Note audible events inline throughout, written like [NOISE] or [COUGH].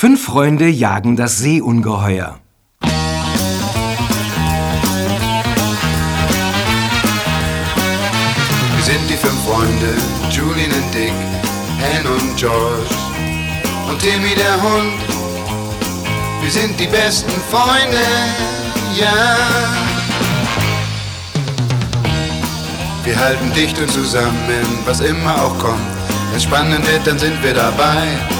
Fünf Freunde jagen das Seeungeheuer. Wir sind die fünf Freunde, Julian und Dick, Anne und George und Timmy der Hund. Wir sind die besten Freunde, ja. Wir halten dicht und zusammen, was immer auch kommt. Wenn's spannend wird, dann sind wir dabei.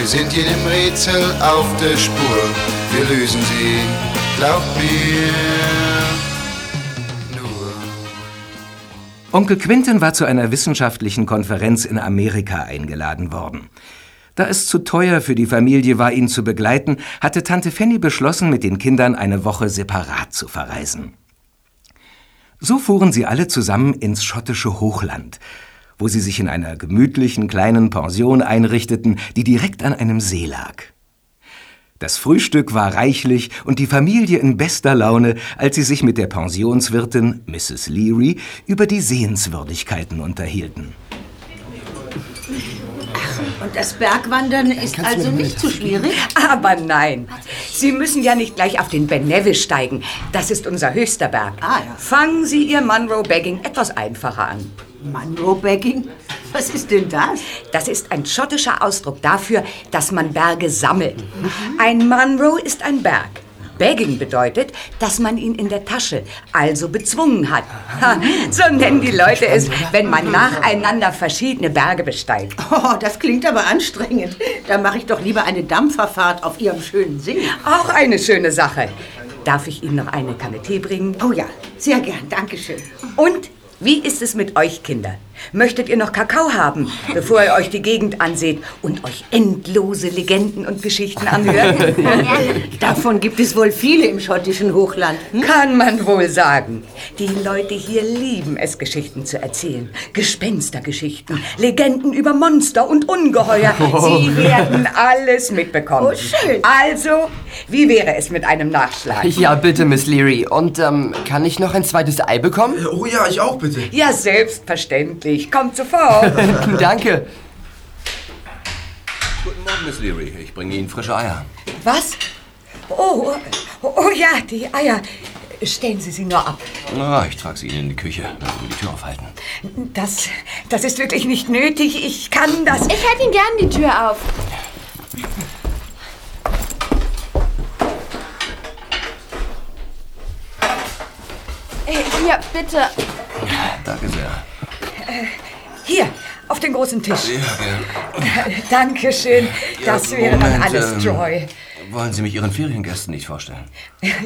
Wir sind jedem Rätsel auf der Spur, wir lösen sie, glaubt mir. Onkel Quentin war zu einer wissenschaftlichen Konferenz in Amerika eingeladen worden. Da es zu teuer für die Familie war, ihn zu begleiten, hatte Tante Fanny beschlossen, mit den Kindern eine Woche separat zu verreisen. So fuhren sie alle zusammen ins schottische Hochland, wo sie sich in einer gemütlichen kleinen Pension einrichteten, die direkt an einem See lag. Das Frühstück war reichlich und die Familie in bester Laune, als sie sich mit der Pensionswirtin Mrs. Leary über die Sehenswürdigkeiten unterhielten. Und das Bergwandern ist also nicht zu schwierig? Aber nein. Sie müssen ja nicht gleich auf den Ben Nevis steigen. Das ist unser höchster Berg. Ah, ja. Fangen Sie Ihr Munro-Bagging etwas einfacher an. Munro-Bagging? Was ist denn das? Das ist ein schottischer Ausdruck dafür, dass man Berge sammelt. Ein Munro ist ein Berg. Bagging bedeutet, dass man ihn in der Tasche, also bezwungen hat. Ha, so nennen die Leute es, wenn man nacheinander verschiedene Berge besteigt. Oh, das klingt aber anstrengend. Da mache ich doch lieber eine Dampferfahrt auf Ihrem schönen See. Auch eine schöne Sache. Darf ich Ihnen noch eine Kanne Tee bringen? Oh ja, sehr gern, Dankeschön. Und wie ist es mit euch, Kinder? Möchtet ihr noch Kakao haben, bevor ihr euch die Gegend anseht und euch endlose Legenden und Geschichten anhört? [LAUGHS] Davon gibt es wohl viele im schottischen Hochland. Hm? Kann man wohl sagen. Die Leute hier lieben es, Geschichten zu erzählen. Gespenstergeschichten, Legenden über Monster und Ungeheuer. Sie werden alles mitbekommen. Oh, schön. Also, wie wäre es mit einem Nachschlag? Ja, bitte, Miss Leary. Und ähm, kann ich noch ein zweites Ei bekommen? Oh ja, ich auch bitte. Ja, selbstverständlich. Kommt sofort. [LAUGHS] Danke. Guten Morgen, Miss Leary. Ich bringe Ihnen frische Eier. Was? Oh, oh, oh ja, die Eier. Stellen Sie sie nur ab. Na, ich trage sie Ihnen in die Küche, wenn Sie mir die Tür aufhalten. Das, das ist wirklich nicht nötig. Ich kann das. Ich halte Ihnen gern die Tür auf. Äh, Hier, bitte. Danke sehr. Hier, auf den großen Tisch. Ja, gern. Dankeschön. Das Ja, wäre dann Moment, alles ähm, Joy. Wollen Sie mich Ihren Feriengästen nicht vorstellen?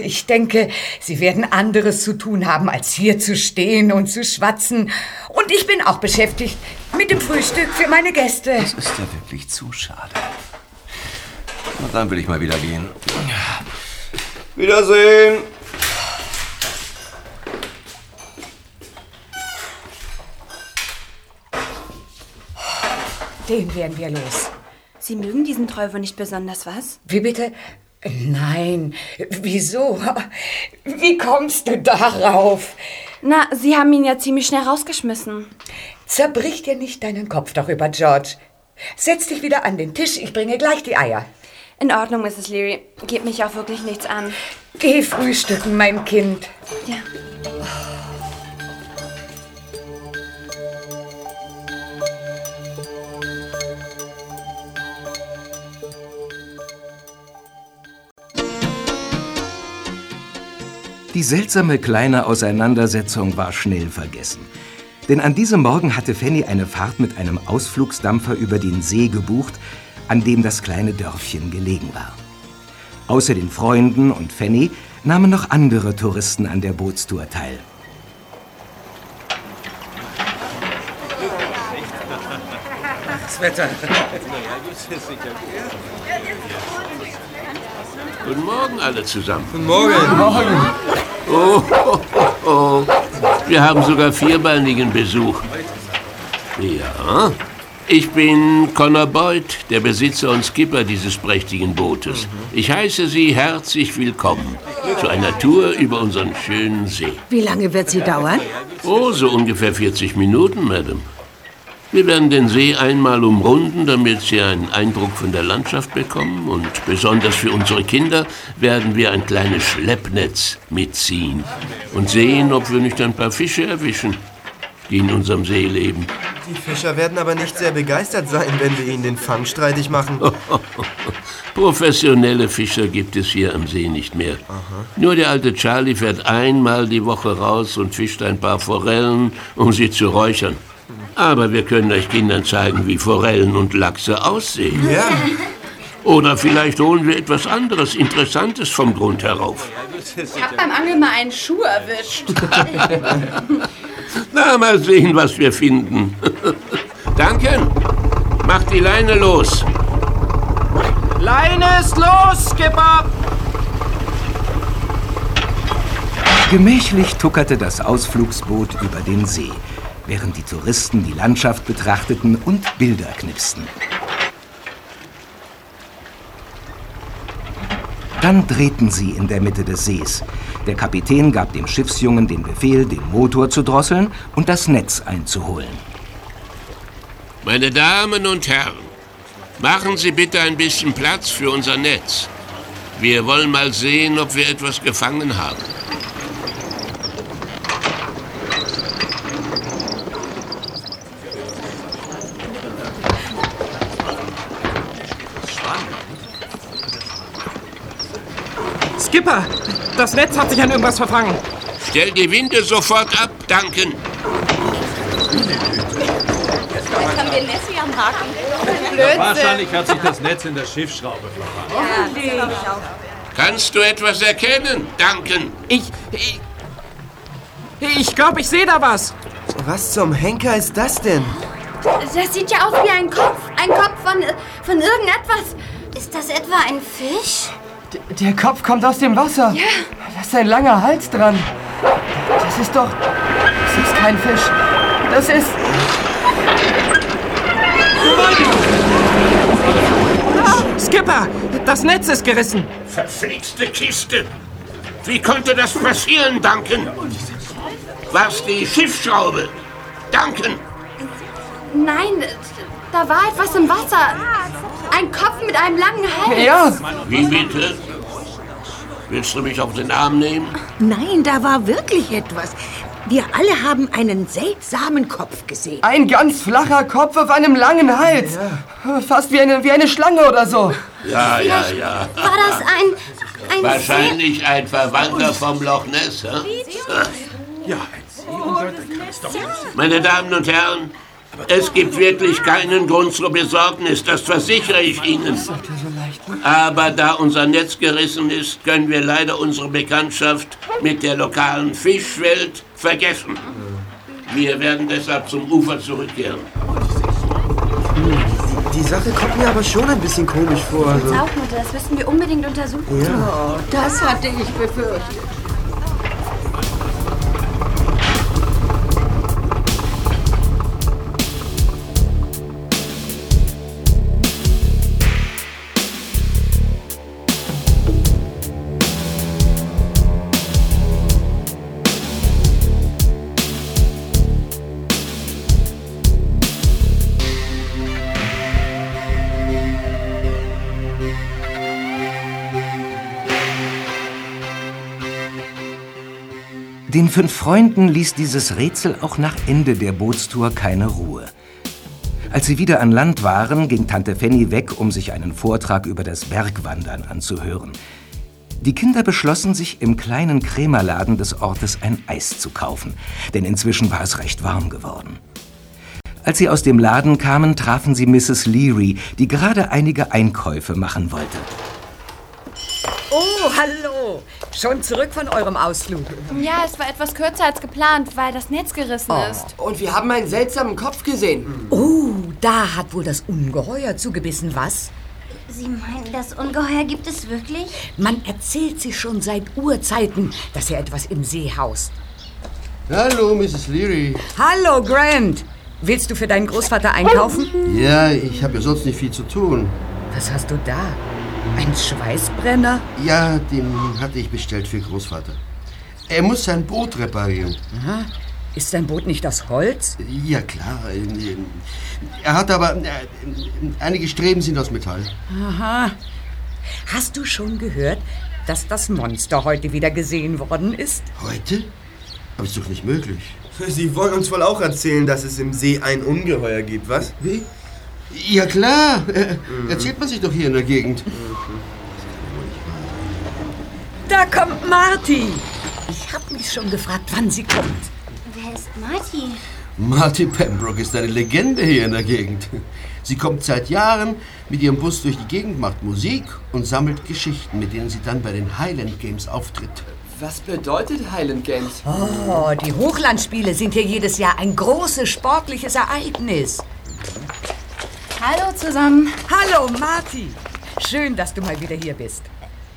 Ich denke, Sie werden anderes zu tun haben, als hier zu stehen und zu schwatzen. Und ich bin auch beschäftigt mit dem Frühstück für meine Gäste. Das ist ja wirklich zu schade. Na, dann will ich mal wieder gehen. Wiedersehen. Den werden wir los. Sie mögen diesen Teufel nicht besonders, was? Wie bitte? Nein, wieso? Wie kommst du darauf? Na, Sie haben ihn ja ziemlich schnell rausgeschmissen. Zerbrich dir nicht deinen Kopf darüber, George. Setz dich wieder an den Tisch, ich bringe gleich die Eier. In Ordnung, Mrs. Leary. Geht mich auch wirklich nichts an. Geh frühstücken, mein Kind. Ja. Die seltsame kleine Auseinandersetzung war schnell vergessen. Denn an diesem Morgen hatte Fanny eine Fahrt mit einem Ausflugsdampfer über den See gebucht, an dem das kleine Dörfchen gelegen war. Außer den Freunden und Fanny nahmen noch andere Touristen an der Bootstour teil. Das Wetter. Guten Morgen alle zusammen. Guten Morgen. Oh, oh, oh, oh. Wir haben sogar vierbeinigen Besuch. Ja. Ich bin Connor Boyd, der Besitzer und Skipper dieses prächtigen Bootes. Ich heiße Sie herzlich willkommen zu einer Tour über unseren schönen See. Wie lange wird sie dauern? Oh, so ungefähr 40 Minuten, Madame. Wir werden den See einmal umrunden, damit Sie einen Eindruck von der Landschaft bekommen. Und besonders für unsere Kinder werden wir ein kleines Schleppnetz mitziehen und sehen, ob wir nicht ein paar Fische erwischen, die in unserem See leben. Die Fischer werden aber nicht sehr begeistert sein, wenn wir ihnen den Fang streitig machen. [LAUGHS] Professionelle Fischer gibt es hier am See nicht mehr. Nur der alte Charlie fährt einmal die Woche raus und fischt ein paar Forellen, um sie zu räuchern. Aber wir können euch Kindern zeigen, wie Forellen und Lachse aussehen. Ja. Oder vielleicht holen wir etwas anderes Interessantes vom Grund herauf. Ich hab beim Angeln mal einen Schuh erwischt. Na, mal sehen, was wir finden. [LAUGHS] Duncan, mach die Leine los. Leine ist los, Skipper! Gemächlich tuckerte das Ausflugsboot über den See, während die Touristen die Landschaft betrachteten und Bilder knipsten. Dann drehten sie in der Mitte des Sees. Der Kapitän gab dem Schiffsjungen den Befehl, den Motor zu drosseln und das Netz einzuholen. Meine Damen und Herren, machen Sie bitte ein bisschen Platz für unser Netz. Wir wollen mal sehen, ob wir etwas gefangen haben. Skipper, das Netz hat sich an irgendwas verfangen. Stell die Winde sofort ab, Duncan. Jetzt haben wir Nessie am Haken. Wahrscheinlich hat sich das Netz in der Schiffsschraube verfangen. Ja. Kannst du etwas erkennen, Duncan? Ich. Ich, ich glaube, ich sehe da was. Was zum Henker ist das denn? Das sieht ja aus wie ein Kopf. Ein Kopf von, von irgendetwas. Ist das etwa ein Fisch? Der Kopf kommt aus dem Wasser. Ja. Da ist ein langer Hals dran. Das ist doch. Das ist kein Fisch. Das ist. Skipper, das Netz ist gerissen. Verflixte Kiste. Wie konnte das passieren, Duncan? War's die Schiffsschraube? Duncan, Nein, da war etwas im Wasser. Ein Kopf mit einem langen Hals. Ja. wie bitte? Willst du mich auf den Arm nehmen? Nein, da war wirklich etwas. Wir alle haben einen seltsamen Kopf gesehen. Ein ganz flacher Kopf auf einem langen Hals. Fast wie eine, wie eine Schlange oder so. Ja, ja, ja. War das ein. ein Wahrscheinlich ein Verwandter vom Loch Ness, hä? Ja, Meine Damen und Herrn, es gibt wirklich keinen Grund zur Besorgnis, das versichere ich Ihnen. Aber da unser Netz gerissen ist, können wir leider unsere Bekanntschaft mit der lokalen Fischwelt vergessen. Wir werden deshalb zum Ufer zurückkehren. Die Sache kommt mir aber schon ein bisschen komisch vor. Also. Das müssen wir unbedingt untersuchen. Oh, das hatte ich befürchtet. Fünf Freunden ließ dieses Rätsel auch nach Ende der Bootstour keine Ruhe. Als sie wieder an Land waren, ging Tante Fanny weg, um sich einen Vortrag über das Bergwandern anzuhören. Die Kinder beschlossen, sich im kleinen Krämerladen des Ortes ein Eis zu kaufen, denn inzwischen war es recht warm geworden. Als sie aus dem Laden kamen, trafen sie Mrs. Leary, die gerade einige Einkäufe machen wollte. Oh, hallo. Schon zurück von eurem Ausflug. Ja, es war etwas kürzer als geplant, weil das Netz gerissen ist. Und wir haben einen seltsamen Kopf gesehen. Oh, da hat wohl das Ungeheuer zugebissen, was? Sie meinen, das Ungeheuer gibt es wirklich? Man erzählt sich schon seit Urzeiten, dass er etwas im See haust. Hallo, Mrs. Leary. Hallo, Grant. Willst du für deinen Großvater einkaufen? Ja, ich habe ja sonst nicht viel zu tun. Was hast du da? Ein Schweißbrenner? Ja, den hatte ich bestellt für Großvater. Er muss sein Boot reparieren. Aha. Ist sein Boot nicht aus Holz? Ja, klar. Er hat aber... äh, Einige Streben sind aus Metall. Aha. Hast du schon gehört, dass das Monster heute wieder gesehen worden ist? Heute? Aber ist doch nicht möglich. Sie wollen uns wohl auch erzählen, dass es im See ein Ungeheuer gibt, was? Wie? Ja, klar. Äh, Erzählt man sich doch hier in der Gegend. Da kommt Marty. Ich hab mich schon gefragt, wann sie kommt. Wer ist Marty? Marty Pembroke ist eine Legende hier in der Gegend. Sie kommt seit Jahren mit ihrem Bus durch die Gegend, macht Musik und sammelt Geschichten, mit denen sie dann bei den Highland Games auftritt. Was bedeutet Highland Games? Oh, die Hochlandspiele sind hier jedes Jahr ein großes sportliches Ereignis. Hallo zusammen. Hallo, Marty. Schön, dass du mal wieder hier bist.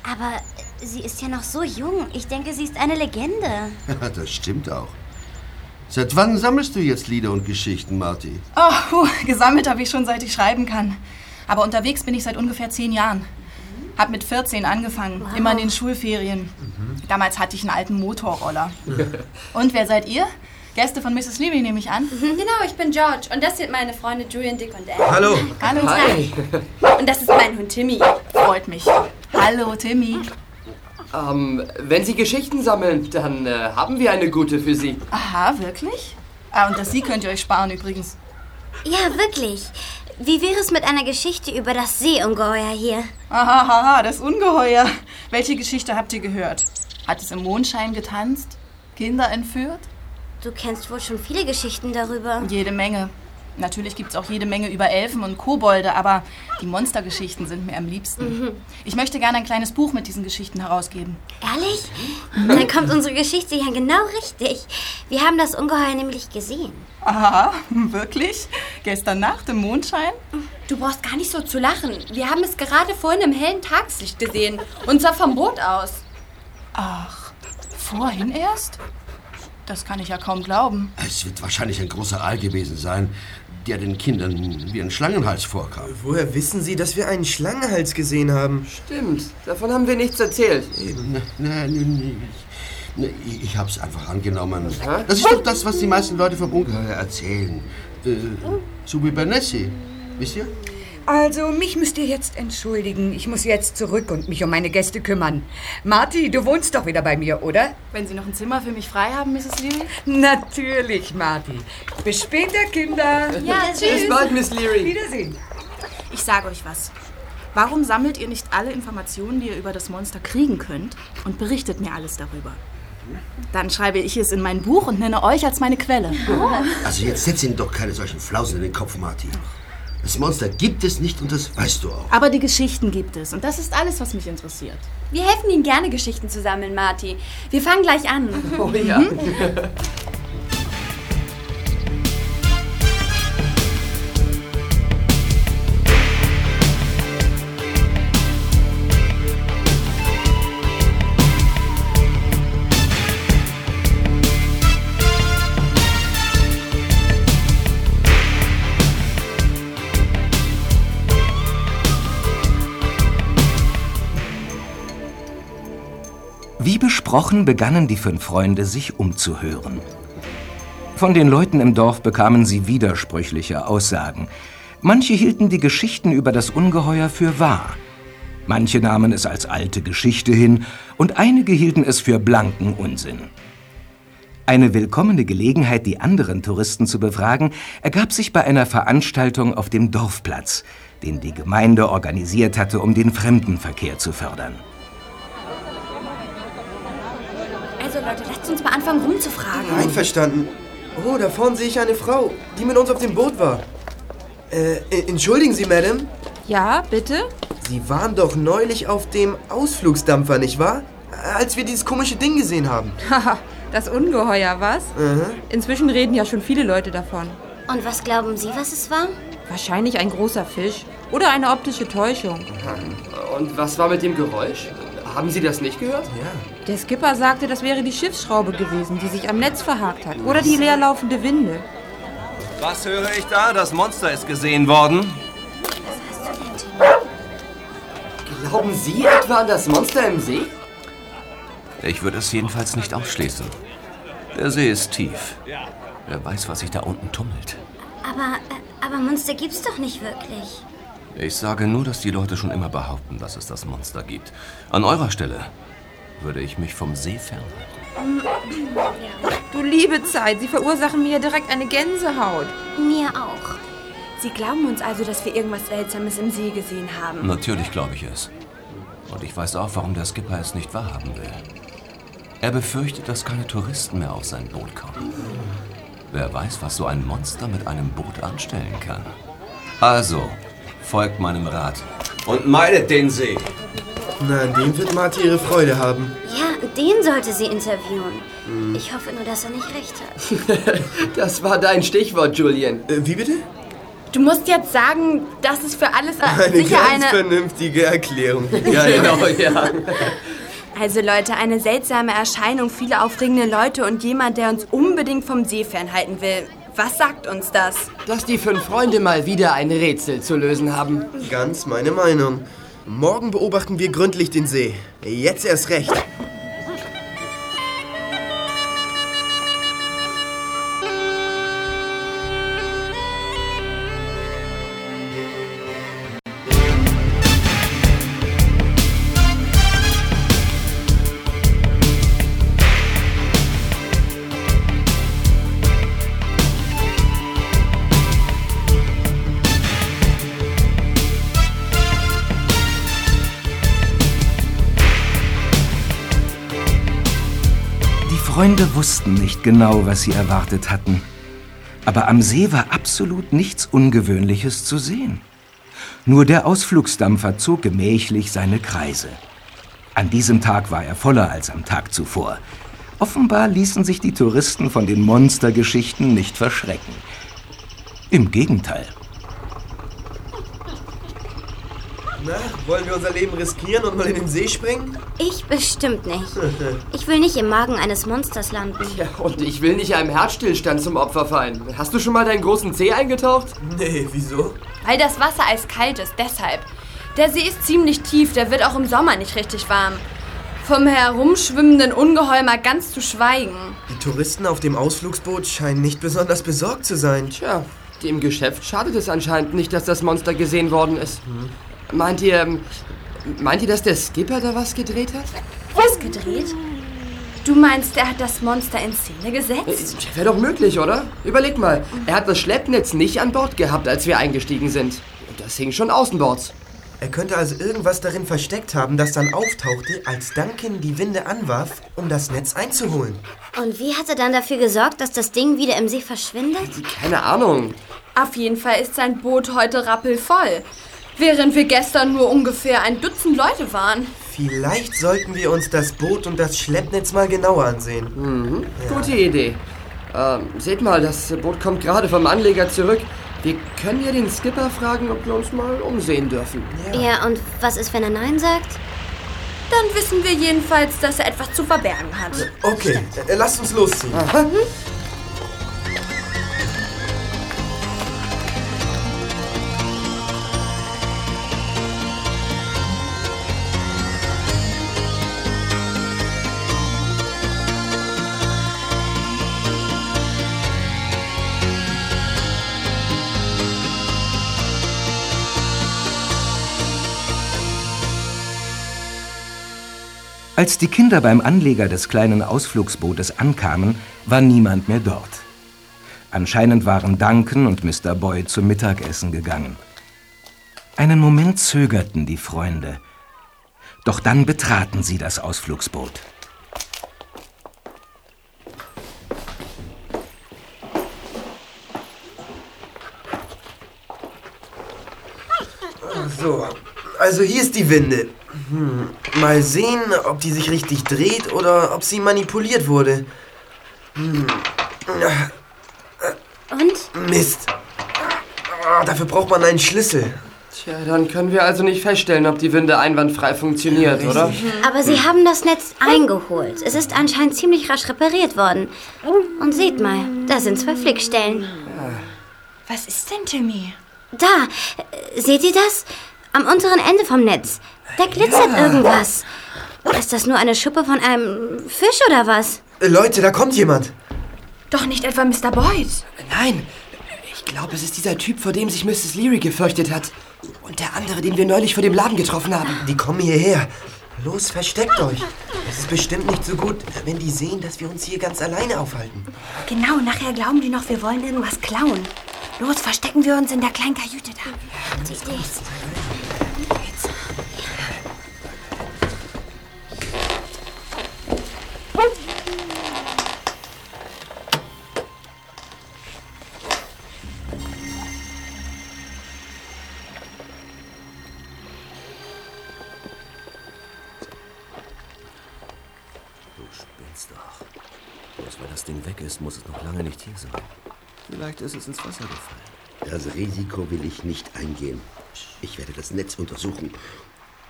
Aber sie ist ja noch so jung. Ich denke, sie ist eine Legende. Ja, [LAUGHS] das stimmt auch. Seit wann sammelst du jetzt Lieder und Geschichten, Marty? Oh, puh, gesammelt habe ich schon, seit ich schreiben kann. Aber unterwegs bin ich seit ungefähr zehn Jahren. Hab mit 14 angefangen, immer in den Schulferien. Damals hatte ich einen alten Motorroller. Und wer seid ihr? Gäste von Mrs. Levy nehme ich an. Genau, ich bin George und das sind meine Freunde Julian, Dick und Anne. Hallo. Hallo. Hi. Und das ist mein Hund Timmy. Freut mich. Hallo, Timmy. Ähm, wenn Sie Geschichten sammeln, dann äh, haben wir eine gute für Sie. Aha, wirklich? Ah, und das Sie könnt ihr euch sparen übrigens. Ja, wirklich. Wie wäre es mit einer Geschichte über das Seeungeheuer hier? Aha, haha, das Ungeheuer. Welche Geschichte habt ihr gehört? Hat es im Mondschein getanzt? Kinder entführt? Du kennst wohl schon viele Geschichten darüber. Jede Menge. Natürlich gibt es auch jede Menge über Elfen und Kobolde, aber die Monstergeschichten sind mir am liebsten. Mhm. Ich möchte gerne ein kleines Buch mit diesen Geschichten herausgeben. Ehrlich? Dann kommt unsere Geschichte ja genau richtig. Wir haben das Ungeheuer nämlich gesehen. Aha, [LAUGHS] wirklich? Gestern Nacht im Mondschein? Du brauchst gar nicht so zu lachen. Wir haben es gerade vorhin im hellen Tageslicht gesehen. Und zwar vom Boot aus. Ach, vorhin erst? Das kann ich ja kaum glauben. Es wird wahrscheinlich ein großer Aal gewesen sein, der den Kindern wie ein Schlangenhals vorkam. Woher wissen Sie, dass wir einen Schlangenhals gesehen haben? Stimmt, davon haben wir nichts erzählt. Eben, nein, nein, ich, ich, ich hab's einfach angenommen. Das ist doch das, was die meisten Leute vom Ungeheuer erzählen. Äh, so wie bei Nessie. Wisst ihr? Also, mich müsst ihr jetzt entschuldigen. Ich muss jetzt zurück und mich um meine Gäste kümmern. Marty, du wohnst doch wieder bei mir, oder? Wenn Sie noch ein Zimmer für mich frei haben, Mrs. Levy? Natürlich, Marty. Bis später, Kinder. Ja, tschüss. Bis bald, Miss Leary. Wiedersehen. Ich sage euch was. Warum sammelt ihr nicht alle Informationen, die ihr über das Monster kriegen könnt und berichtet mir alles darüber? Dann schreibe ich es in mein Buch und nenne euch als meine Quelle. Also jetzt setz ihnen doch keine solchen Flausen in den Kopf, Marty. Das Monster gibt es nicht und das weißt du auch. Aber die Geschichten gibt es und das ist alles, was mich interessiert. Wir helfen Ihnen gerne, Geschichten zu sammeln, Marty. Wir fangen gleich an. Oh ja. [LAUGHS] Wie besprochen begannen die fünf Freunde sich umzuhören. Von den Leuten im Dorf bekamen sie widersprüchliche Aussagen. Manche hielten die Geschichten über das Ungeheuer für wahr. Manche nahmen es als alte Geschichte hin und einige hielten es für blanken Unsinn. Eine willkommene Gelegenheit, die anderen Touristen zu befragen, ergab sich bei einer Veranstaltung auf dem Dorfplatz, den die Gemeinde organisiert hatte, um den Fremdenverkehr zu fördern. Also Leute, lasst uns mal anfangen rumzufragen. Einverstanden. Oh, da vorne sehe ich eine Frau, die mit uns auf dem Boot war. Äh, äh, entschuldigen Sie, Madame. Ja, bitte? Sie waren doch neulich auf dem Ausflugsdampfer, nicht wahr? Als wir dieses komische Ding gesehen haben. [LAUGHS] Haha, das Ungeheuer, was? Mhm. Inzwischen reden ja schon viele Leute davon. Und was glauben Sie, was es war? Wahrscheinlich ein großer Fisch. Oder eine optische Täuschung. Und was war mit dem Geräusch? Haben Sie das nicht gehört? Ja. Der Skipper sagte, das wäre die Schiffsschraube gewesen, die sich am Netz verhakt hat. Oder die leerlaufende Winde. Was höre ich da? Das Monster ist gesehen worden. Glauben Sie etwa an das Monster im See? Ich würde es jedenfalls nicht ausschließen. Der See ist tief. Wer weiß, was sich da unten tummelt. Aber, äh, aber Monster gibt's doch nicht wirklich. Ich sage nur, dass die Leute schon immer behaupten, dass es das Monster gibt. An eurer Stelle würde ich mich vom See fernhalten. Du liebe Zeit, Sie verursachen mir ja direkt eine Gänsehaut. Mir auch. Sie glauben uns also, dass wir irgendwas Seltsames im See gesehen haben. Natürlich glaube ich es. Und ich weiß auch, warum der Skipper es nicht wahrhaben will. Er befürchtet, dass keine Touristen mehr auf sein Boot kommen. Wer weiß, was so ein Monster mit einem Boot anstellen kann. Also, folgt meinem Rat und meidet den See. Na, an dem wird Marty ihre Freude haben. Ja, den sollte sie interviewen. Ich hoffe nur, dass er nicht recht hat. [LAUGHS] das war dein Stichwort, Julian. Äh, wie bitte? Du musst jetzt sagen, dass es für alles äh, Eine sicher ganz eine... vernünftige Erklärung. [LAUGHS] Ja, genau, [LAUGHS] ja. Also Leute, eine seltsame Erscheinung, viele aufregende Leute und jemand, der uns unbedingt vom See fernhalten will. Was sagt uns das? Dass die fünf Freunde mal wieder ein Rätsel zu lösen haben. Ganz meine Meinung. Morgen beobachten wir gründlich den See. Jetzt erst recht. Wussten nicht genau, was sie erwartet hatten. Aber am See war absolut nichts Ungewöhnliches zu sehen. Nur der Ausflugsdampfer zog gemächlich seine Kreise. An diesem Tag war er voller als am Tag zuvor. Offenbar ließen sich die Touristen von den Monstergeschichten nicht verschrecken. Im Gegenteil. Na, wollen wir unser Leben riskieren und mal in den See springen? Ich bestimmt nicht. Ich will nicht im Magen eines Monsters landen. Ja, und ich will nicht einem Herzstillstand zum Opfer fallen. Hast du schon mal deinen großen Zeh eingetaucht? Nee, wieso? Weil das Wasser eiskalt ist, deshalb. Der See ist ziemlich tief, der wird auch im Sommer nicht richtig warm. Vom herumschwimmenden Ungeheuer mal ganz zu schweigen. Die Touristen auf dem Ausflugsboot scheinen nicht besonders besorgt zu sein. Tja, dem Geschäft schadet es anscheinend nicht, dass das Monster gesehen worden ist. Meint ihr, ähm, meint ihr, dass der Skipper da was gedreht hat? Was gedreht? Du meinst, er hat das Monster in Szene gesetzt? Wäre doch möglich, oder? Überleg mal, er hat das Schleppnetz nicht an Bord gehabt, als wir eingestiegen sind. Und das hing schon außenbords. Er könnte also irgendwas darin versteckt haben, das dann auftauchte, als Duncan die Winde anwarf, um das Netz einzuholen. Und wie hat er dann dafür gesorgt, dass das Ding wieder im See verschwindet? Keine Ahnung. Auf jeden Fall ist sein Boot heute rappelvoll. Während wir gestern nur ungefähr ein Dutzend Leute waren. Vielleicht sollten wir uns das Boot und das Schleppnetz mal genauer ansehen. Mhm. Gute Idee. Ähm, seht mal, das Boot kommt gerade vom Anleger zurück. Wir können ja den Skipper fragen, ob wir uns mal umsehen dürfen. Ja. und was ist, wenn er Nein sagt? Dann wissen wir jedenfalls, dass er etwas zu verbergen hat. Okay, äh, lasst uns losziehen. Als die Kinder beim Anleger des kleinen Ausflugsbootes ankamen, war niemand mehr dort. Anscheinend waren Duncan und Mr. Boyd zum Mittagessen gegangen. Einen Moment zögerten die Freunde. Doch dann betraten sie das Ausflugsboot. So, also hier ist die Winde. Hm. Mal sehen, ob die sich richtig dreht oder ob sie manipuliert wurde. Hm. Und? Mist. Ah, dafür braucht man einen Schlüssel. Tja, dann können wir also nicht feststellen, ob die Winde einwandfrei funktioniert, oder? Aber Sie haben das Netz eingeholt. Es ist anscheinend ziemlich rasch repariert worden. Und seht mal, da sind zwei Flickstellen. Was ist denn, Timmy? Da, äh, seht ihr das? Am unteren Ende vom Netz. Da glitzert Ja. irgendwas. Ist das nur eine Schuppe von einem Fisch oder was? Äh, Leute, da kommt jemand. Doch nicht etwa Mr. Boyd. Nein, ich glaube, es ist dieser Typ, vor dem sich Mrs. Leary gefürchtet hat. Und der andere, den wir neulich vor dem Laden getroffen haben. Die kommen hierher. Los, versteckt euch. Es ist bestimmt nicht so gut, wenn die sehen, dass wir uns hier ganz alleine aufhalten. Genau, nachher glauben die noch, wir wollen irgendwas klauen. Los, verstecken wir uns in der kleinen Kajüte da. Die Idee. Du spinnst doch. Bloß weil das Ding weg ist, muss es noch lange nicht hier sein. Vielleicht ist es ins Wasser gefallen. Das Risiko will ich nicht eingehen. Ich werde das Netz untersuchen.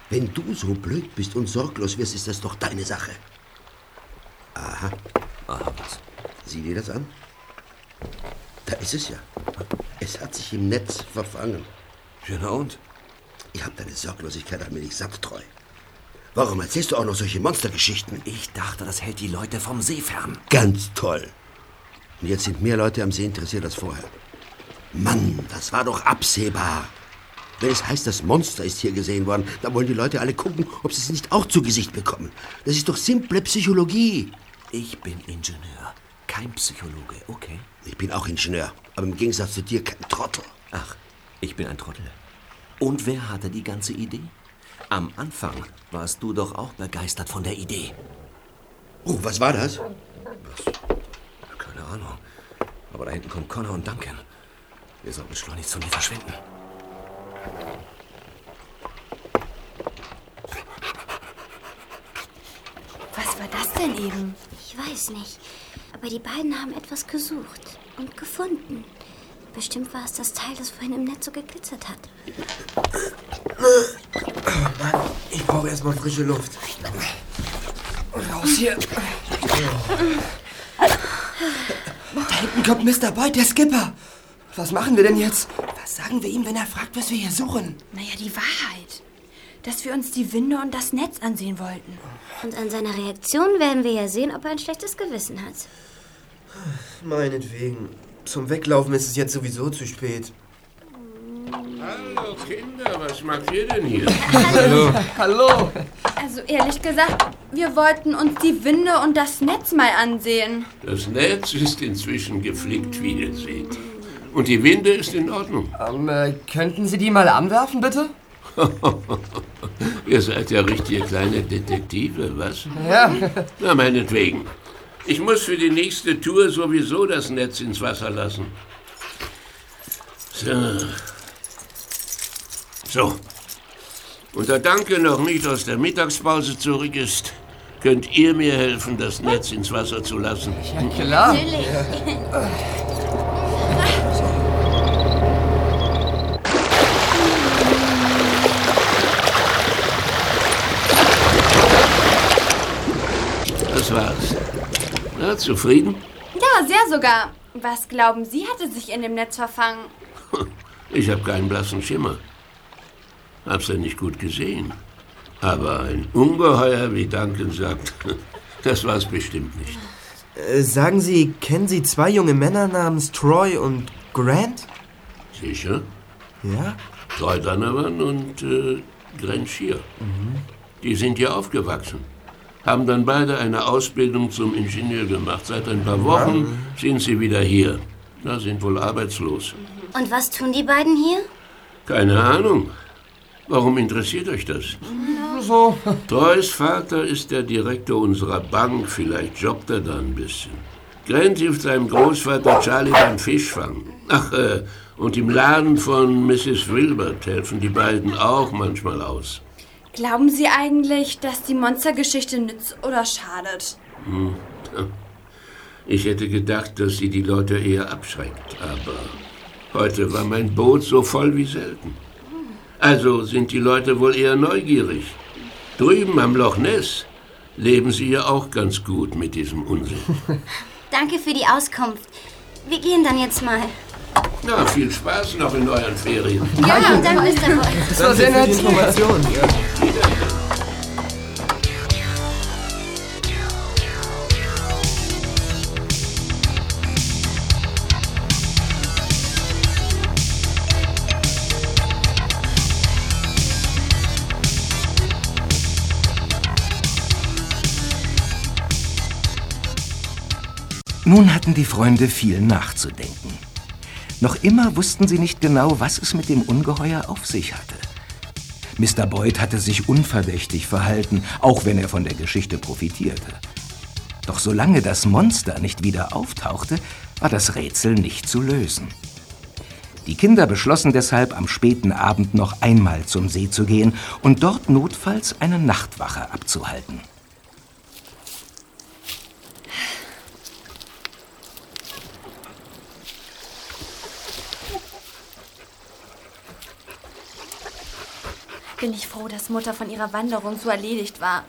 Wenn du so blöd bist und sorglos wirst, ist das doch deine Sache. Aha. Aha, was? Sieh dir das an. Da ist es ja. Es hat sich im Netz verfangen. Ja, na und? Ihr habt deine Sorglosigkeit allmählich satt treu. Warum erzählst du auch noch solche Monstergeschichten? Ich dachte, das hält die Leute vom See fern. Ganz toll. Und jetzt sind mehr Leute am See interessiert als vorher. Mann, das war doch absehbar. Wenn es heißt, das Monster ist hier gesehen worden, dann wollen die Leute alle gucken, ob sie es nicht auch zu Gesicht bekommen. Das ist doch simple Psychologie. Ich bin Ingenieur, kein Psychologe, okay? Ich bin auch Ingenieur, aber im Gegensatz zu dir kein Trottel. Ach, ich bin ein Trottel. Und wer hatte die ganze Idee? Am Anfang warst du doch auch begeistert von der Idee. Oh, was war das? Ahnung. Aber da hinten kommt Connor und Duncan. Wir sollten schleunigst von hier verschwinden. Was war das denn eben? Ich weiß nicht. Aber die beiden haben etwas gesucht und gefunden. Bestimmt war es das Teil, das vorhin im Netz so geglitzert hat. Ich brauche erstmal frische Luft. Raus hier. Da hinten kommt Mr. Boyd, der Skipper. Was machen wir denn jetzt? Was sagen wir ihm, wenn er fragt, was wir hier suchen? Naja, die Wahrheit. Dass wir uns die Winde und das Netz ansehen wollten. Und an seiner Reaktion werden wir ja sehen, ob er ein schlechtes Gewissen hat. Meinetwegen. Zum Weglaufen ist es jetzt sowieso zu spät. Hallo Kinder, was macht ihr denn hier? Hallo. Hallo. Also ehrlich gesagt, wir wollten uns die Winde und das Netz mal ansehen. Das Netz ist inzwischen geflickt, wie ihr seht. Und die Winde ist in Ordnung. Ähm, äh, könnten Sie die mal anwerfen, bitte? [LAUGHS] ihr seid ja richtige kleine Detektive, was? Ja. Na, meinetwegen. Ich muss für die nächste Tour sowieso das Netz ins Wasser lassen. So. So. Und da Danke noch nicht aus der Mittagspause zurück ist, könnt ihr mir helfen, das Netz ins Wasser zu lassen. Ja, klar. Das war's. Na, zufrieden? Ja, sehr sogar. Was glauben Sie, hatte sich in dem Netz verfangen? Ich habe keinen blassen Schimmer. Hab's ja nicht gut gesehen. Aber ein Ungeheuer, wie Duncan sagt, [LAUGHS] das war's bestimmt nicht. Äh, sagen Sie, kennen Sie zwei junge Männer namens Troy und Grant? Sicher? Ja? Troy Donovan und äh, Grant Shear. Die sind hier aufgewachsen. Haben dann beide eine Ausbildung zum Ingenieur gemacht. Seit ein paar Wochen sind sie wieder hier. Na, sind wohl arbeitslos. Und was tun die beiden hier? Keine Ahnung. Warum interessiert euch das? So. [LAUGHS] Troys Vater ist der Direktor unserer Bank. Vielleicht jobbt er da ein bisschen. Grant hilft seinem Großvater Charlie beim Fischfang. Ach, äh, und im Laden von Mrs. Wilbert helfen die beiden auch manchmal aus. Glauben Sie eigentlich, dass die Monstergeschichte nützt oder schadet? Hm. [LAUGHS] Ich hätte gedacht, dass sie die Leute eher abschreckt, aber Heute war mein Boot so voll wie selten. Also sind die Leute wohl eher neugierig. Drüben am Loch Ness leben sie ja auch ganz gut mit diesem Unsinn. [LAUGHS] Danke für die Auskunft. Wir gehen dann jetzt mal. Na, viel Spaß noch in euren Ferien. Ja, danke, Mr. Das war sehr nett. Information. Nun hatten die Freunde viel nachzudenken. Noch immer wussten sie nicht genau, was es mit dem Ungeheuer auf sich hatte. Mr. Boyd hatte sich unverdächtig verhalten, auch wenn er von der Geschichte profitierte. Doch solange das Monster nicht wieder auftauchte, war das Rätsel nicht zu lösen. Die Kinder beschlossen deshalb, am späten Abend noch einmal zum See zu gehen und dort notfalls eine Nachtwache abzuhalten. Bin ich froh, dass Mutter von ihrer Wanderung so erledigt war.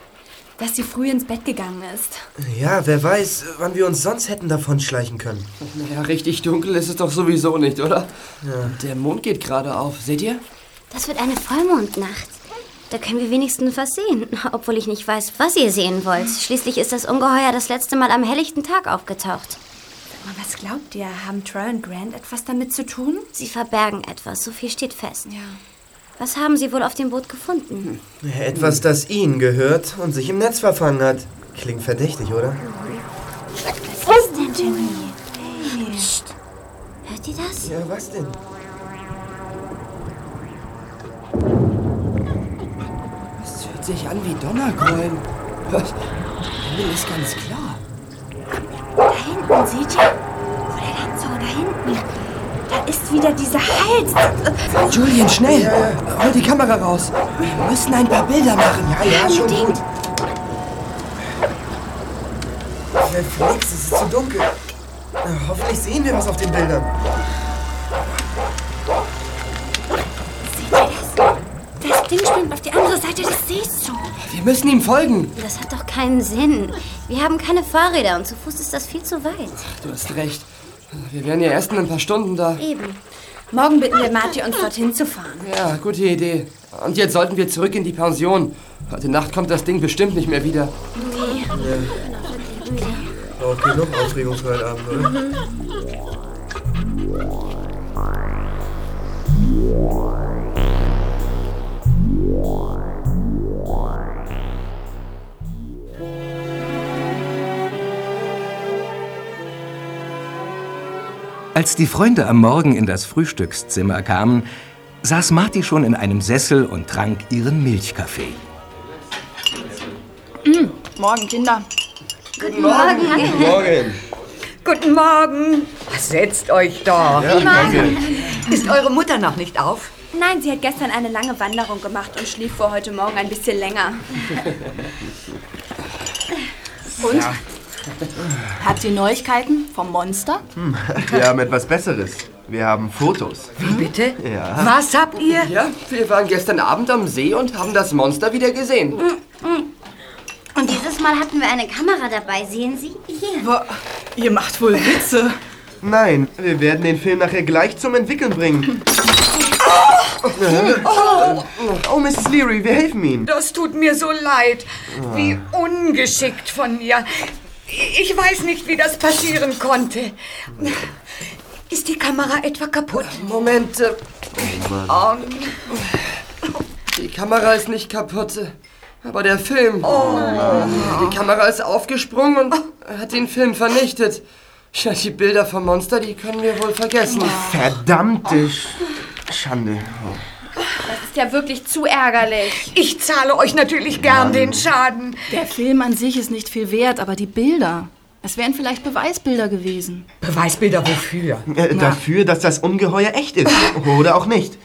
Dass sie früh ins Bett gegangen ist. Ja, wer weiß, wann wir uns sonst hätten davon schleichen können. Naja, richtig dunkel ist es doch sowieso nicht, oder? Ja. Der Mond geht gerade auf, seht ihr? Das wird eine Vollmondnacht. Da können wir wenigstens was sehen, [LAUGHS] obwohl ich nicht weiß, was ihr sehen wollt. Schließlich ist das Ungeheuer das letzte Mal am helllichten Tag aufgetaucht. Was glaubt ihr? Haben Troy und Grant etwas damit zu tun? Sie verbergen etwas, so viel steht fest. Ja. Was haben Sie wohl auf dem Boot gefunden? Etwas, das Ihnen gehört und sich im Netz verfangen hat. Klingt verdächtig, oder? Was ist denn, Jimmy? Hey. Psst. Hört ihr das? Ja, was denn? Es hört sich an wie Donnergrollen. Himmel [LAUGHS] ist ganz klar. Da hinten, seht ihr? Ist wieder dieser Hals. Julian, schnell! Hol die Kamera raus. Wir müssen ein paar Bilder machen. Ja, ja, schon gut. Reflex, es ist zu dunkel. Hoffentlich sehen wir was auf den Bildern. Seht ihr das? Das Ding springt auf die andere Seite des Sees zu. Wir müssen ihm folgen. Das hat doch keinen Sinn. Wir haben keine Fahrräder und zu Fuß ist das viel zu weit. Du hast recht. Wir wären ja erst in ein paar Stunden da. Eben. Morgen bitten wir Marty, uns dorthin zu fahren. Ja, gute Idee. Und jetzt sollten wir zurück in die Pension. Heute Nacht kommt das Ding bestimmt nicht mehr wieder. Nee. Braucht genug Aufregung für heute Abend, oder? Als die Freunde am Morgen in das Frühstückszimmer kamen, saß Marty schon in einem Sessel und trank ihren Milchkaffee. Mm, morgen, Kinder. Guten Morgen. Guten Morgen. Guten Morgen. Setzt euch doch. Ja, danke. Ist eure Mutter noch nicht auf? Nein, sie hat gestern eine lange Wanderung gemacht und schlief vor heute Morgen ein bisschen länger. Und? [LAUGHS] Habt ihr Neuigkeiten vom Monster? Hm, wir haben etwas Besseres. Wir haben Fotos. Wie bitte? Ja. Was habt ihr? Ja, wir waren gestern Abend am See und haben das Monster wieder gesehen. Und dieses Mal hatten wir eine Kamera dabei. Sehen Sie? Hier. Ihr macht wohl Witze. Nein, wir werden den Film nachher gleich zum Entwickeln bringen. Oh, oh Mrs. Leary, wir helfen Ihnen. Das tut mir so leid. Wie ungeschickt von mir. Ich weiß nicht, wie das passieren konnte. Ist die Kamera etwa kaputt? Moment. Oh, Die Kamera ist nicht kaputt. Aber der Film. Die Kamera ist aufgesprungen und hat den Film vernichtet. Ja, die Bilder vom Monster, die können wir wohl vergessen. Verdammte Sch- Schande. Das ist ja wirklich zu ärgerlich. Ich zahle euch natürlich gern den Schaden. Der Film an sich ist nicht viel wert, aber die Bilder. Es wären vielleicht Beweisbilder gewesen. Beweisbilder wofür? Äh, dafür, dass das Ungeheuer echt ist. Oder auch nicht.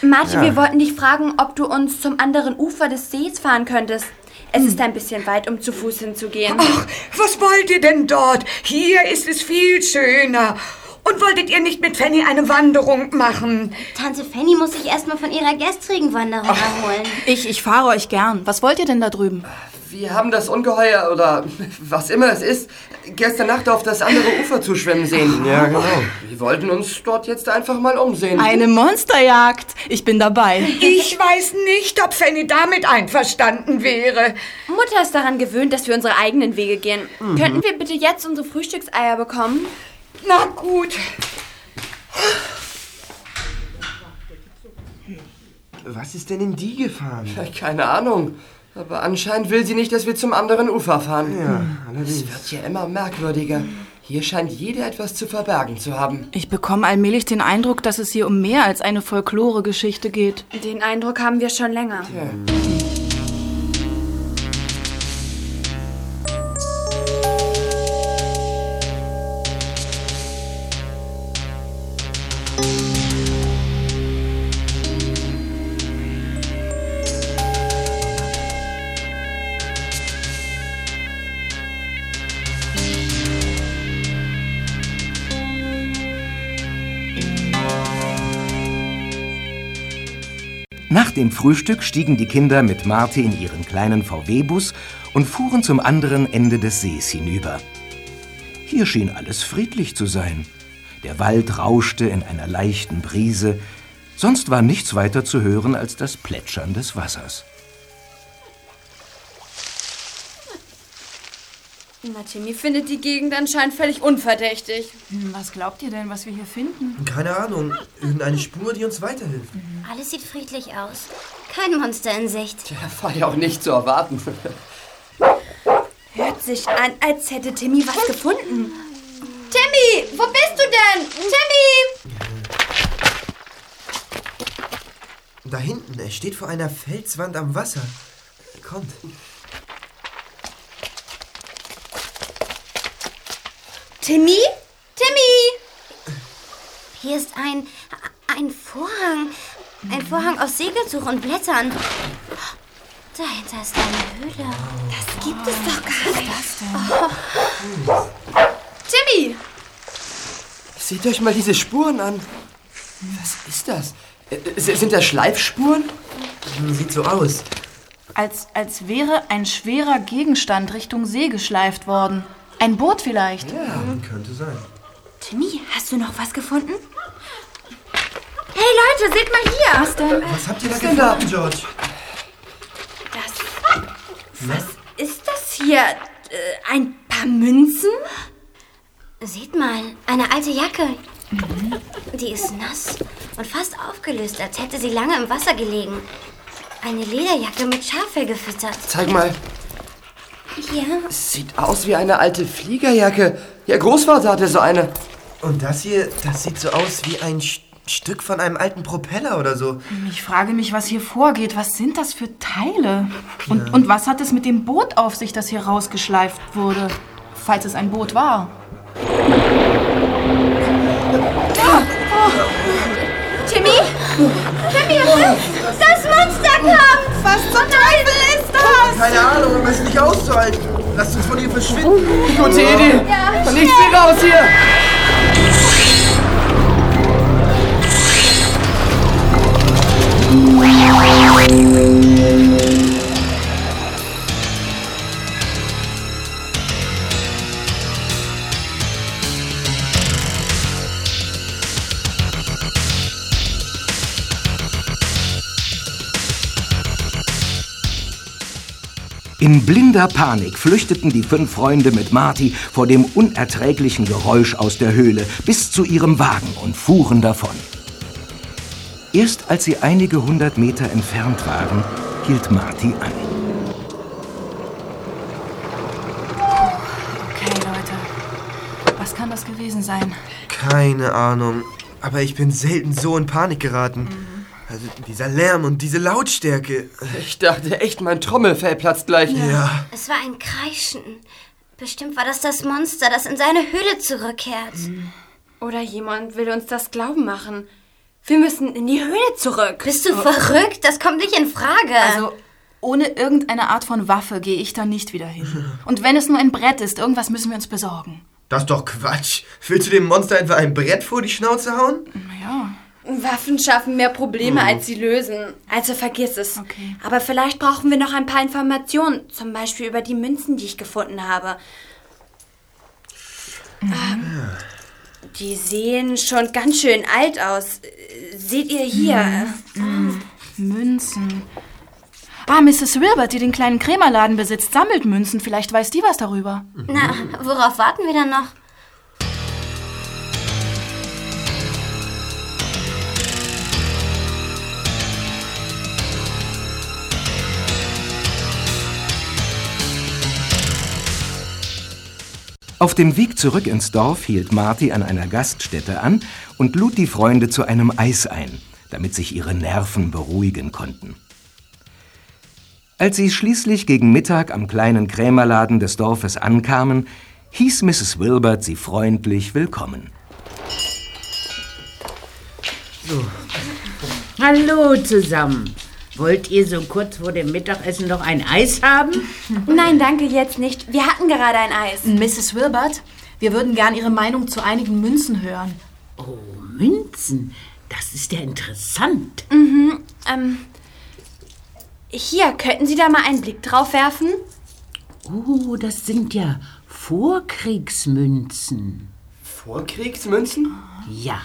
Marty, Ja. wir wollten dich fragen, ob du uns zum anderen Ufer des Sees fahren könntest. Es ist ein bisschen weit, um zu Fuß hinzugehen. Ach, was wollt ihr denn dort? Hier ist es viel schöner. Und wolltet ihr nicht mit Fanny eine Wanderung machen? Tante Fanny muss sich erstmal von ihrer gestrigen Wanderung erholen. Ich, ich fahre euch gern. Was wollt ihr denn da drüben? Wir haben das Ungeheuer oder was immer es ist, gestern Nacht auf das andere Ufer zuschwimmen sehen. Ja, genau. Wir wollten uns dort jetzt einfach mal umsehen. Eine Monsterjagd. Ich bin dabei. Ich weiß nicht, ob Fanny damit einverstanden wäre. Mutter ist daran gewöhnt, dass wir unsere eigenen Wege gehen. Mhm. Könnten wir bitte jetzt unsere Frühstückseier bekommen? Na gut. Was ist denn in die gefahren? Keine Ahnung. Aber anscheinend will sie nicht, dass wir zum anderen Ufer fahren. Ja, Es wird ja immer merkwürdiger. Hier scheint jeder etwas zu verbergen zu haben. Ich bekomme allmählich den Eindruck, dass es hier um mehr als eine Folklore-Geschichte geht. Den Eindruck haben wir schon länger. Nach dem Frühstück stiegen die Kinder mit Marty in ihren kleinen VW-Bus und fuhren zum anderen Ende des Sees hinüber. Hier schien alles friedlich zu sein. Der Wald rauschte in einer leichten Brise, sonst war nichts weiter zu hören als das Plätschern des Wassers. Na, Timmy findet die Gegend anscheinend völlig unverdächtig. Hm, Was glaubt ihr denn, was wir hier finden? Keine Ahnung. Irgendeine Spur, die uns weiterhilft. Alles sieht friedlich aus. Kein Monster in Sicht. War ja auch nicht zu erwarten. Hört sich an, als hätte Timmy was gefunden. Timmy, wo bist du denn? Timmy! Da hinten, er steht vor einer Felswand am Wasser. Kommt. Timmy? Timmy! Hier ist ein, ein Vorhang. Ein Vorhang aus Segeltuch und Blättern. Dahinter ist eine Höhle. Das gibt es doch gar nicht. Oh. Timmy! Seht euch mal diese Spuren an. Was ist das? Äh, Sind das Schleifspuren? Sieht so aus. Als, als wäre ein schwerer Gegenstand Richtung See geschleift worden. Ein Boot vielleicht. Ja, könnte sein. Timmy, hast du noch was gefunden? Hey Leute, seht mal hier! Was denn? Was habt ihr da Was denn da? gefunden, George? Das. Was ist das hier? Äh, ein paar Münzen? Seht mal, eine alte Jacke. Die ist nass und fast aufgelöst, als hätte sie lange im Wasser gelegen. Eine Lederjacke mit Schaffell gefüttert. Zeig mal. Hier. Sieht aus wie eine alte Fliegerjacke. Ihr Großvater hatte so eine. Und das hier, das sieht so aus wie ein St Stück von einem alten Propeller oder so. Ich frage mich, was hier vorgeht. Was sind das für Teile? Und, und was hat es mit dem Boot auf sich, das hier rausgeschleift wurde? Falls es ein Boot war. Timmy? Timmy, das Monster kommt! Was zum Teufel? Keine Ahnung, aber es ist nicht auszuhalten. Lasst uns von hier verschwinden. Gute Idee. Ja, Und ich will raus hier. In blinder Panik flüchteten die fünf Freunde mit Marty vor dem unerträglichen Geräusch aus der Höhle bis zu ihrem Wagen und fuhren davon. Erst als sie einige hundert Meter entfernt waren, hielt Marty an. Okay, Leute. Was kann das gewesen sein? Keine Ahnung. Aber ich bin selten so in Panik geraten. Also dieser Lärm und diese Lautstärke. Ich dachte echt, mein Trommelfell platzt gleich. Ja. Es war ein Kreischen. Bestimmt war das das Monster, das in seine Höhle zurückkehrt. Oder jemand will uns das glauben machen. Wir müssen in die Höhle zurück. Bist du verrückt? Das kommt nicht in Frage. Also, ohne irgendeine Art von Waffe gehe ich da nicht wieder hin. [LAUGHS] Und wenn es nur ein Brett ist, irgendwas müssen wir uns besorgen. Das ist doch Quatsch. Willst du dem Monster etwa ein Brett vor die Schnauze hauen? Ja. Waffen schaffen mehr Probleme, Mhm. als sie lösen. Also vergiss es. Aber vielleicht brauchen wir noch ein paar Informationen. Zum Beispiel über die Münzen, die ich gefunden habe. Ähm, die sehen schon ganz schön alt aus. Seht ihr hier? Mhm. Münzen. Ah, Mrs. Wilbert, die den kleinen Krämerladen besitzt, sammelt Münzen. Vielleicht weiß die was darüber. Na, worauf warten wir dann noch? Auf dem Weg zurück ins Dorf hielt Marty an einer Gaststätte an und lud die Freunde zu einem Eis ein, damit sich ihre Nerven beruhigen konnten. Als sie schließlich gegen Mittag am kleinen Krämerladen des Dorfes ankamen, hieß Mrs. Wilbert sie freundlich willkommen. Hallo zusammen. Wollt ihr so kurz vor dem Mittagessen noch ein Eis haben? Nein, danke, jetzt nicht. Wir hatten gerade ein Eis. Mrs. Wilbert, wir würden gern Ihre Meinung zu einigen Münzen hören. Oh, Münzen? Das ist ja interessant. Mhm. Ähm, hier, könnten Sie da mal einen Blick drauf werfen? Oh, das sind ja Vorkriegsmünzen. Vorkriegsmünzen? Ja,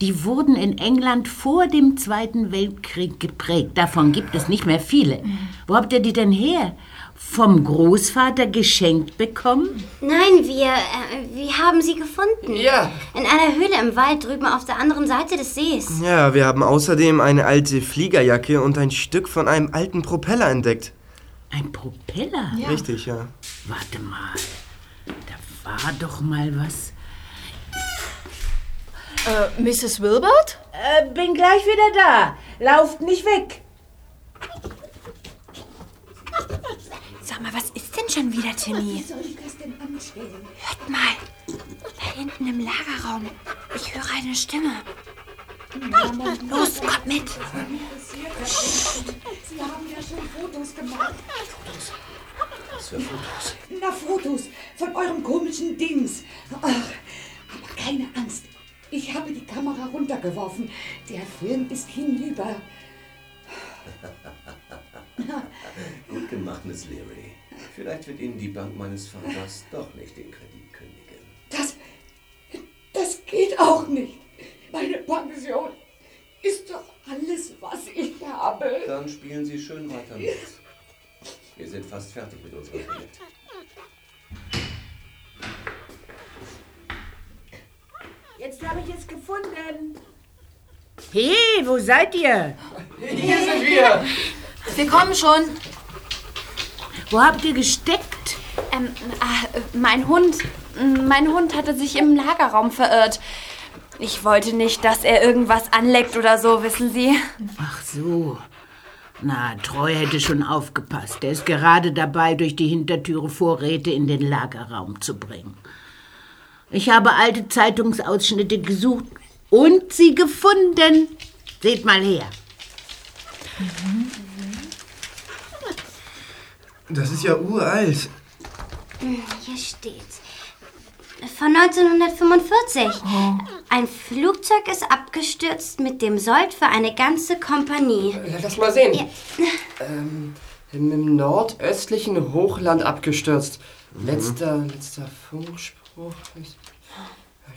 die wurden in England vor dem Zweiten Weltkrieg geprägt. Davon gibt es nicht mehr viele. Wo habt ihr die denn her? Vom Großvater geschenkt bekommen? Nein, wir, äh, wir haben sie gefunden. Ja. In einer Höhle im Wald drüben auf der anderen Seite des Sees. Ja, wir haben außerdem eine alte Fliegerjacke und ein Stück von einem alten Propeller entdeckt. Ein Propeller? Richtig, ja. Warte mal. Da war doch mal was. Äh, Mrs. Wilbert? Äh, bin gleich wieder da. Lauft nicht weg. Sag mal, was ist denn schon wieder, Timmy? soll ich das denn anstellen? Hört mal. Da hinten im Lagerraum. Ich höre eine Stimme. Los, kommt mit. Sie haben ja schon Fotos gemacht. Was für Fotos? Na, Fotos von eurem komischen Dings. Ach, Runtergeworfen. Der Film ist hinüber. [LAUGHS] Gut gemacht, Miss Leary. Vielleicht wird Ihnen die Bank meines Vaters doch nicht den Kredit kündigen. Das, das geht auch nicht. Meine Pension ist doch alles, was ich habe. Dann spielen Sie schön weiter mit. Wir sind fast fertig mit unserem Projekt. Hey, wo seid ihr? Hier sind wir. Wir kommen schon. Wo habt ihr gesteckt? Ähm, äh, mein Hund. Mein Hund hatte sich im Lagerraum verirrt. Ich wollte nicht, dass er irgendwas anleckt oder so, wissen Sie. Ach so. Na, Treu hätte schon aufgepasst. Er ist gerade dabei, durch die Hintertüre Vorräte in den Lagerraum zu bringen. Ich habe alte Zeitungsausschnitte gesucht und sie gefunden. Seht mal her. Das ist ja uralt. Hier steht's. Von 1945. Ein Flugzeug ist abgestürzt mit dem Sold für eine ganze Kompanie. Lass mal sehen. Ähm, im, Im nordöstlichen Hochland abgestürzt. Letzter, letzter Funkspruch.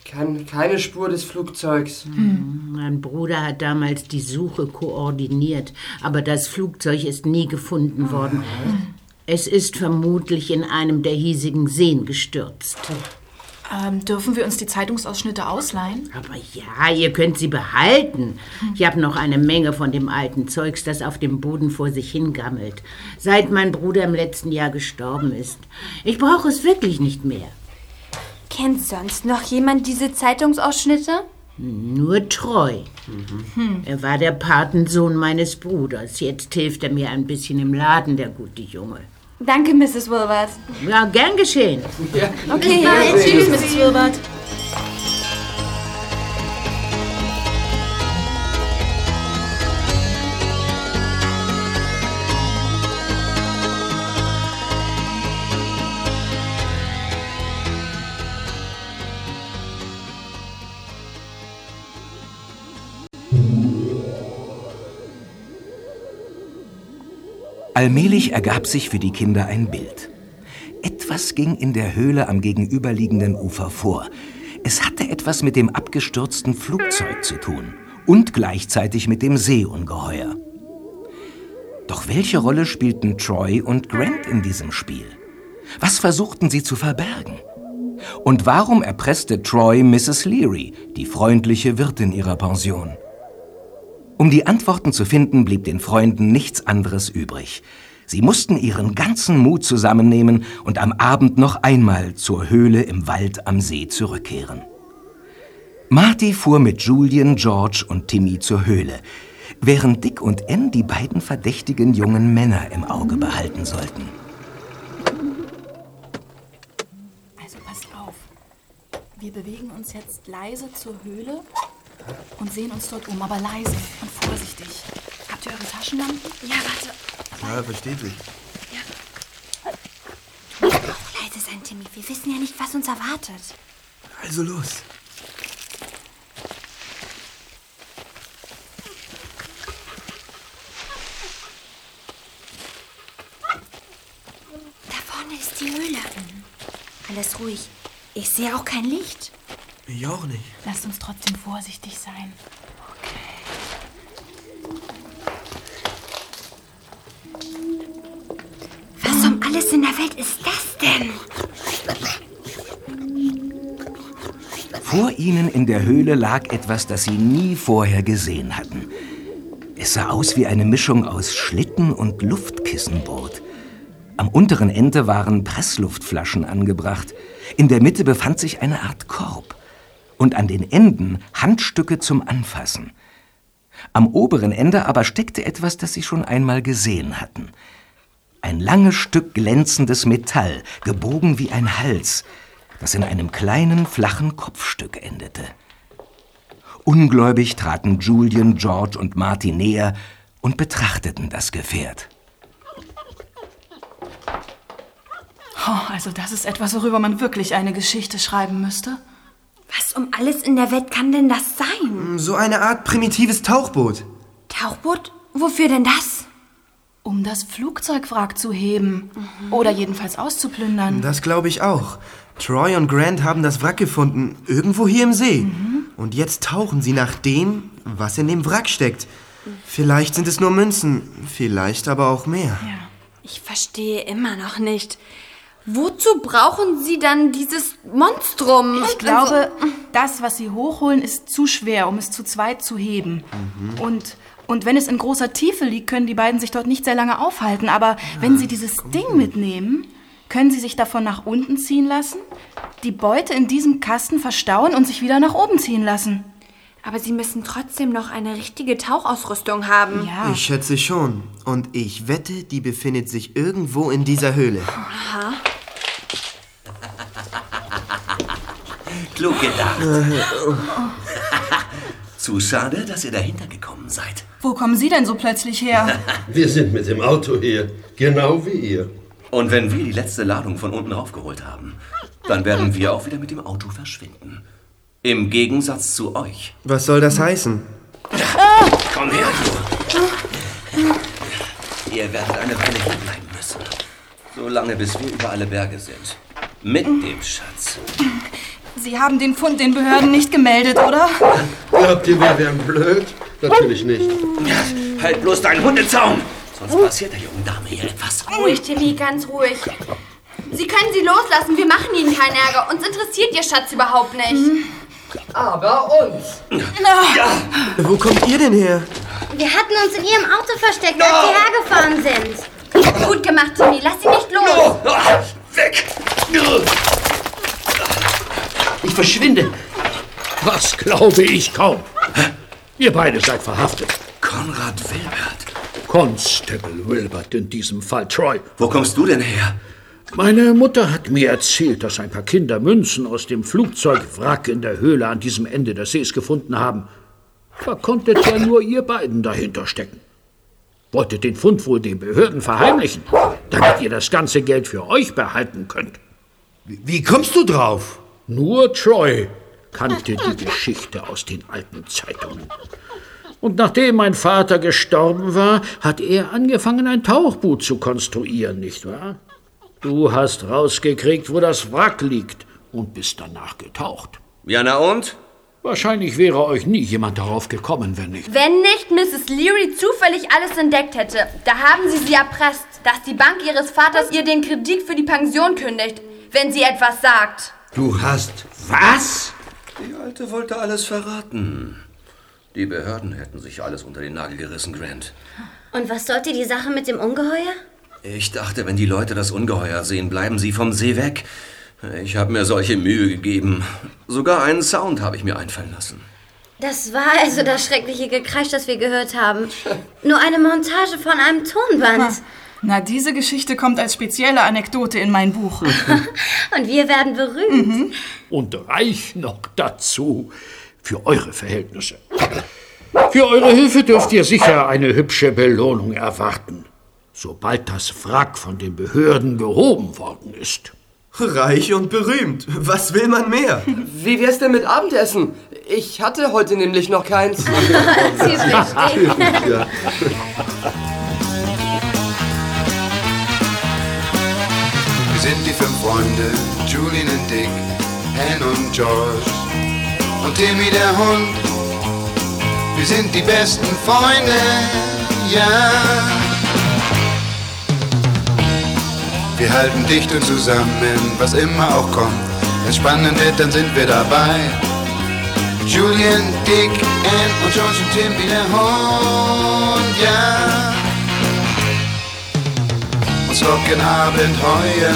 Kein, keine Spur des Flugzeugs. Hm, Mein Bruder hat damals die Suche koordiniert, aber das Flugzeug ist nie gefunden worden. Es ist vermutlich in einem der hiesigen Seen gestürzt. Ähm, dürfen wir uns die Zeitungsausschnitte ausleihen? Aber ja, ihr könnt sie behalten. Ich habe noch eine Menge von dem alten Zeugs, das auf dem Boden vor sich hingammelt, seit mein Bruder im letzten Jahr gestorben ist. Ich brauche es wirklich nicht mehr. Kennt sonst noch jemand diese Zeitungsausschnitte? Nur treu. Er war der Patensohn meines Bruders. Jetzt hilft er mir ein bisschen im Laden, der gute Junge. Danke, Mrs. Wilbert. Ja, gern geschehen. Okay, Ja, tschüss, Mrs. Wilbert. Allmählich ergab sich für die Kinder ein Bild. Etwas ging in der Höhle am gegenüberliegenden Ufer vor. Es hatte etwas mit dem abgestürzten Flugzeug zu tun und gleichzeitig mit dem Seeungeheuer. Doch welche Rolle spielten Troy und Grant in diesem Spiel? Was versuchten sie zu verbergen? Und warum erpresste Troy Mrs. Leary, die freundliche Wirtin ihrer Pension? Um die Antworten zu finden, blieb den Freunden nichts anderes übrig. Sie mussten ihren ganzen Mut zusammennehmen und am Abend noch einmal zur Höhle im Wald am See zurückkehren. Marty fuhr mit Julian, George und Timmy zur Höhle, während Dick und Ann die beiden verdächtigen jungen Männer im Auge behalten sollten. Also pass auf. Wir bewegen uns jetzt leise zur Höhle und sehen uns dort um, aber leise und vorsichtig. Habt ihr eure Taschenlampen? Ja, warte. Ja, versteht sich. Leise sein, Timmy. Wir wissen ja nicht, was uns erwartet. Also los. Da vorne ist die Höhle. Alles ruhig. Ich sehe auch kein Licht. Ich auch nicht. Lasst uns trotzdem vorsichtig sein. Was um alles in der Welt ist das denn? Vor ihnen in der Höhle lag etwas, das sie nie vorher gesehen hatten. Es sah aus wie eine Mischung aus Schlitten und Luftkissenboot. Am unteren Ende waren Pressluftflaschen angebracht. In der Mitte befand sich eine Art Korb. Und an den Enden Handstücke zum Anfassen. Am oberen Ende aber steckte etwas, das sie schon einmal gesehen hatten. Ein langes Stück glänzendes Metall, gebogen wie ein Hals, das in einem kleinen, flachen Kopfstück endete. Ungläubig traten Julian, George und Marty näher und betrachteten das Gefährt. Oh, also das ist etwas, worüber man wirklich eine Geschichte schreiben müsste. Was um alles in der Welt kann denn das sein? So eine Art primitives Tauchboot. Tauchboot? Wofür denn das? Um das Flugzeugwrack zu heben. Oder jedenfalls auszuplündern. Das glaube ich auch. Troy und Grant haben das Wrack gefunden, irgendwo hier im See. Und jetzt tauchen sie nach dem, was in dem Wrack steckt. Vielleicht sind es nur Münzen, vielleicht aber auch mehr. Ich verstehe immer noch nicht. Wozu brauchen Sie dann dieses Monstrum? Ich glaube, das, was sie hochholen, ist zu schwer, um es zu zweit zu heben. Und, und wenn es in großer Tiefe liegt, können die beiden sich dort nicht sehr lange aufhalten. Aber wenn sie dieses Ding mitnehmen, können sie sich davon nach unten ziehen lassen, die Beute in diesem Kasten verstauen und sich wieder nach oben ziehen lassen. Aber Sie müssen trotzdem noch eine richtige Tauchausrüstung haben. Ja. Ich schätze schon. Und ich wette, die befindet sich irgendwo in dieser Höhle. Aha. Klug gedacht. [LAUGHS] Zu schade, dass ihr dahinter gekommen seid. Wo kommen Sie denn so plötzlich her? [LAUGHS] Wir sind mit dem Auto hier, genau wie ihr. Und wenn wir die letzte Ladung von unten raufgeholt haben, dann werden wir auch wieder mit dem Auto verschwinden. Im Gegensatz zu euch. Was soll das heißen? Komm her, du. Ihr werdet eine Weile hier bleiben müssen. Solange bis wir über alle Berge sind. Mit dem Schatz. Sie haben den Fund den Behörden nicht gemeldet, oder? Glaubt ihr, wir wären blöd? Natürlich nicht. Halt bloß deinen Hundezaum! Sonst passiert der jungen Dame hier etwas. Ruhig, Timmy, ganz ruhig. Sie können sie loslassen, wir machen Ihnen keinen Ärger. Uns interessiert Ihr Schatz überhaupt nicht. Aber uns. Wo kommt ihr denn her? Wir hatten uns in ihrem Auto versteckt, als sie hergefahren sind. Gut gemacht, Timmy, lass sie nicht los. Weg! Ich verschwinde. Was glaube ich kaum. Ihr beide seid verhaftet. Konrad Wilbert. Constable Wilbert in diesem Fall, Troy. Wo kommst du denn her? Meine Mutter hat mir erzählt, dass ein paar Kinder Münzen aus dem Flugzeugwrack in der Höhle an diesem Ende des Sees gefunden haben. Da konntet ja nur ihr beiden dahinter stecken. Wolltet den Fund wohl den Behörden verheimlichen, damit ihr das ganze Geld für euch behalten könnt. Wie kommst du drauf? Nur Troy kannte die Geschichte aus den alten Zeitungen. Und nachdem mein Vater gestorben war, hat er angefangen, ein Tauchboot zu konstruieren, nicht wahr? Du hast rausgekriegt, wo das Wrack liegt und bist danach getaucht. Ja, na und? Wahrscheinlich wäre euch nie jemand darauf gekommen, wenn nicht. Wenn nicht Mrs. Leary zufällig alles entdeckt hätte, da haben sie sie erpresst, dass die Bank ihres Vaters ihr den Kredit für die Pension kündigt, wenn sie etwas sagt. Du hast was? Die Alte wollte alles verraten. Die Behörden hätten sich alles unter den Nagel gerissen, Grant. Und was sollte die Sache mit dem Ungeheuer? Ich dachte, wenn die Leute das Ungeheuer sehen, bleiben sie vom See weg. Ich habe mir solche Mühe gegeben. Sogar einen Sound habe ich mir einfallen lassen. Das war also das schreckliche Gekreisch, das wir gehört haben. Nur eine Montage von einem Tonband. Na, diese Geschichte kommt als spezielle Anekdote in mein Buch. [LAUGHS] Und wir werden berühmt. Und reich noch dazu für eure Verhältnisse. Für eure Hilfe dürft ihr sicher eine hübsche Belohnung erwarten, sobald das Wrack von den Behörden gehoben worden ist. Reich und berühmt. Was will man mehr? Wie wär's denn mit Abendessen? Ich hatte heute nämlich noch keins. [LAUGHS] Sie ist [LAUGHS] fünf Freunde, Julian und Dick, Ann und George und Timmy der Hund. Wir sind die besten Freunde, ja. Wir halten dicht und zusammen, was immer auch kommt. Wenn spannend wird, dann sind wir dabei. Julian, Dick, Ann und George und Timmy der Hund, ja. Uns locken Abenteuer